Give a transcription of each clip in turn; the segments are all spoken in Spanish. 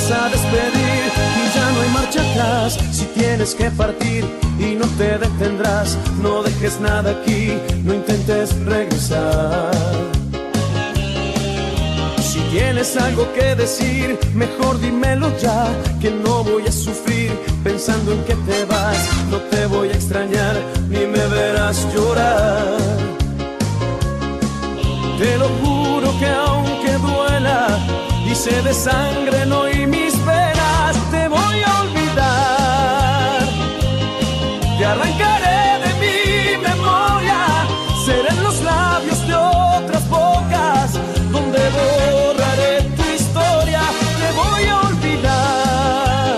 vas a despedir y ya no hay marcha atrás. Si tienes que partir y no te detendrás, no dejes nada aquí, no intentes regresar. Si tienes algo que decir, mejor dímelo ya, que no voy a sufrir pensando en que te vas. No te voy a extrañar, ni me verás llorar. Te lo juro que aunque duela y se desangren hoy arrancaré de mi memoria, serán los labios de otras bocas donde borraré tu historia. Te voy a olvidar,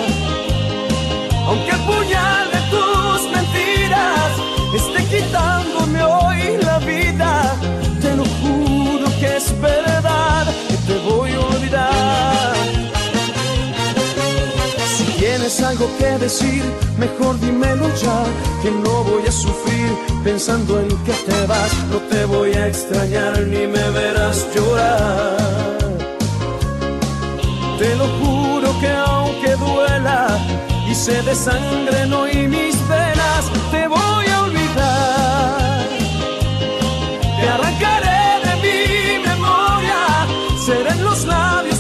aunque puñal tienes algo que decir, mejor dímelo ya, que no voy a sufrir pensando en que te vas, no te voy a extrañar ni me verás llorar. Te lo juro que aunque duela y se desangren hoy mis venas, te voy a olvidar. Te arrancaré de mi memoria, seré en los labios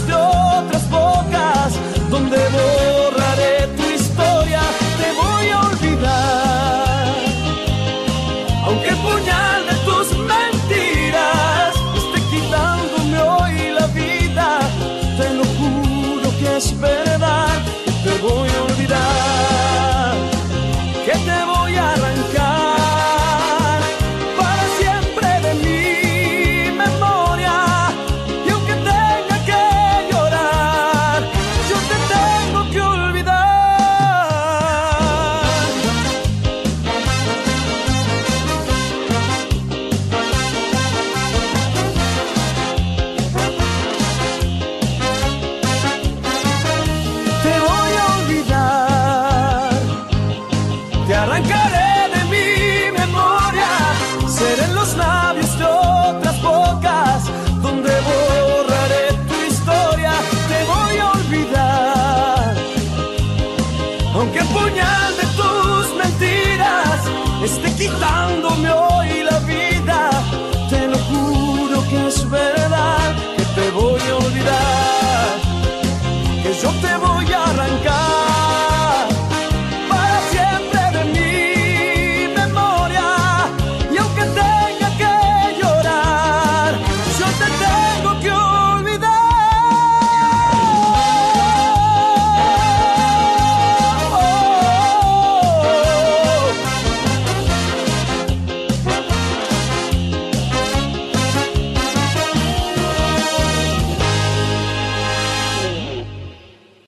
fuiste quitándome